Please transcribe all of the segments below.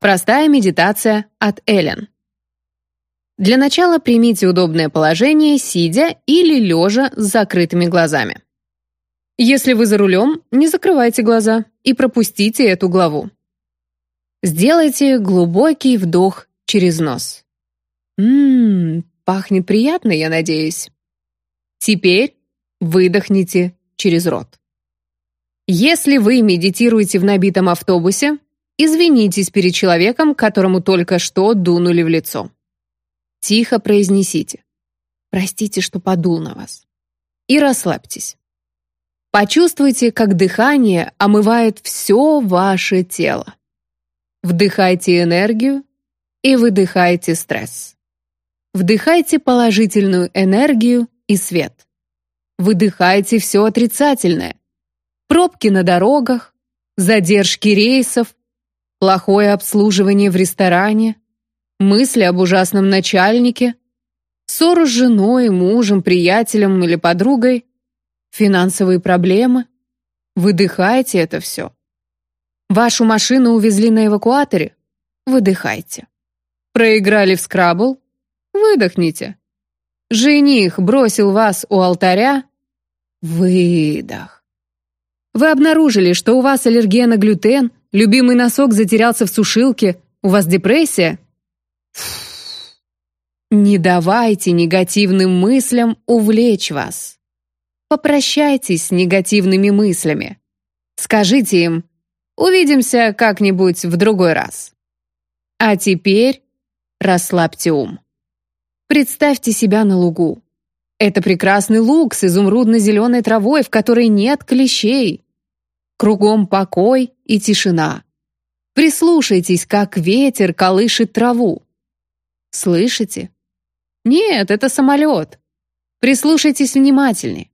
Простая медитация от Эллен. Для начала примите удобное положение, сидя или лежа с закрытыми глазами. Если вы за рулем, не закрывайте глаза и пропустите эту главу. Сделайте глубокий вдох через нос. Ммм, пахнет приятно, я надеюсь. Теперь выдохните через рот. Если вы медитируете в набитом автобусе, извинитесь перед человеком, которому только что дунули в лицо. Тихо произнесите «Простите, что подул на вас» и расслабьтесь. Почувствуйте, как дыхание омывает все ваше тело. Вдыхайте энергию и выдыхайте стресс. Вдыхайте положительную энергию и свет. Выдыхайте все отрицательное. Пробки на дорогах, задержки рейсов, плохое обслуживание в ресторане, мысли об ужасном начальнике, ссору с женой, мужем, приятелем или подругой, финансовые проблемы. Выдыхайте это все. Вашу машину увезли на эвакуаторе? Выдыхайте. Проиграли в скрабл? Выдохните. Жених бросил вас у алтаря? Выдох. Вы обнаружили, что у вас аллергия на глютен, любимый носок затерялся в сушилке, у вас депрессия? Не давайте негативным мыслям увлечь вас. Попрощайтесь с негативными мыслями. Скажите им «Увидимся как-нибудь в другой раз». А теперь расслабьте ум. Представьте себя на лугу. Это прекрасный луг с изумрудно-зеленой травой, в которой нет клещей. Кругом покой и тишина. Прислушайтесь, как ветер колышет траву. Слышите? Нет, это самолет. Прислушайтесь внимательнее.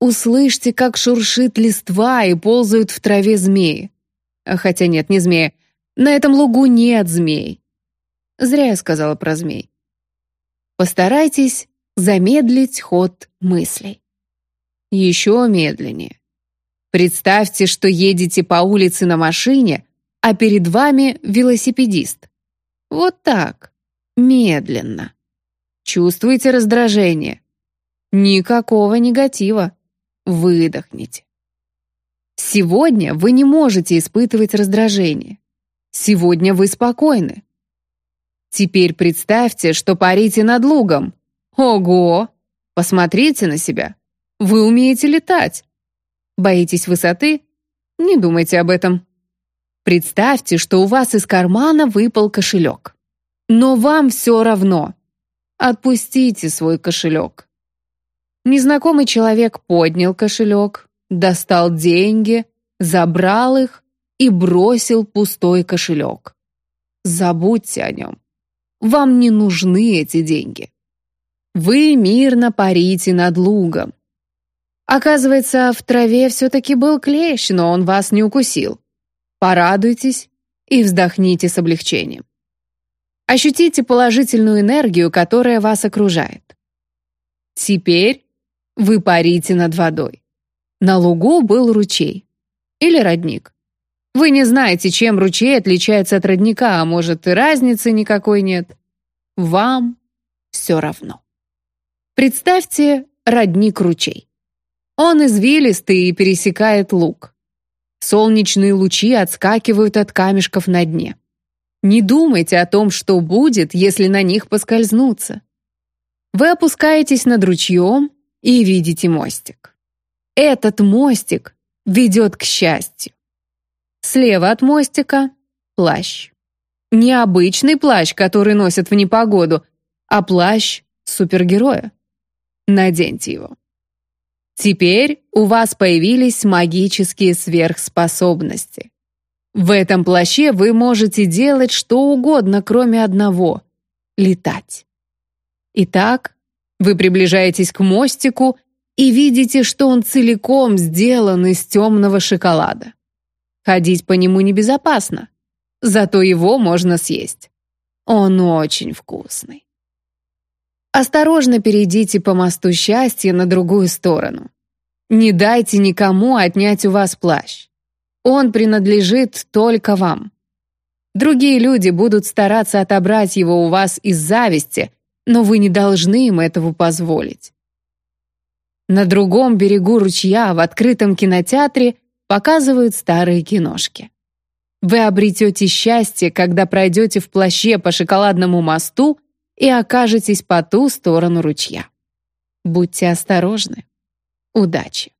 Услышьте, как шуршит листва и ползают в траве змеи. Хотя нет, не змеи. На этом лугу нет змей. Зря я сказала про змей. Постарайтесь замедлить ход мыслей. Еще медленнее. Представьте, что едете по улице на машине, а перед вами велосипедист. Вот так. Медленно. Чувствуете раздражение? Никакого негатива. Выдохните. Сегодня вы не можете испытывать раздражение. Сегодня вы спокойны. Теперь представьте, что парите над лугом. Ого! Посмотрите на себя. Вы умеете летать. Боитесь высоты? Не думайте об этом. Представьте, что у вас из кармана выпал кошелек. Но вам все равно. Отпустите свой кошелек. Незнакомый человек поднял кошелек, достал деньги, забрал их и бросил пустой кошелек. Забудьте о нем. Вам не нужны эти деньги. Вы мирно парите над лугом. Оказывается, в траве все-таки был клещ, но он вас не укусил. Порадуйтесь и вздохните с облегчением. Ощутите положительную энергию, которая вас окружает. Теперь вы парите над водой. На лугу был ручей. Или родник. Вы не знаете, чем ручей отличается от родника, а может и разницы никакой нет. Вам все равно. Представьте родник-ручей. Он извилистый и пересекает луг. Солнечные лучи отскакивают от камешков на дне. Не думайте о том, что будет, если на них поскользнуться. Вы опускаетесь над ручьем и видите мостик. Этот мостик ведет к счастью. Слева от мостика — плащ. Необычный плащ, который носят в непогоду, а плащ супергероя. Наденьте его. Теперь у вас появились магические сверхспособности. В этом плаще вы можете делать что угодно, кроме одного — летать. Итак, вы приближаетесь к мостику и видите, что он целиком сделан из темного шоколада. Ходить по нему небезопасно, зато его можно съесть. Он очень вкусный. Осторожно перейдите по мосту счастья на другую сторону. Не дайте никому отнять у вас плащ. Он принадлежит только вам. Другие люди будут стараться отобрать его у вас из зависти, но вы не должны им этого позволить. На другом берегу ручья в открытом кинотеатре показывают старые киношки. Вы обретете счастье, когда пройдете в плаще по шоколадному мосту и окажетесь по ту сторону ручья. Будьте осторожны. Удачи!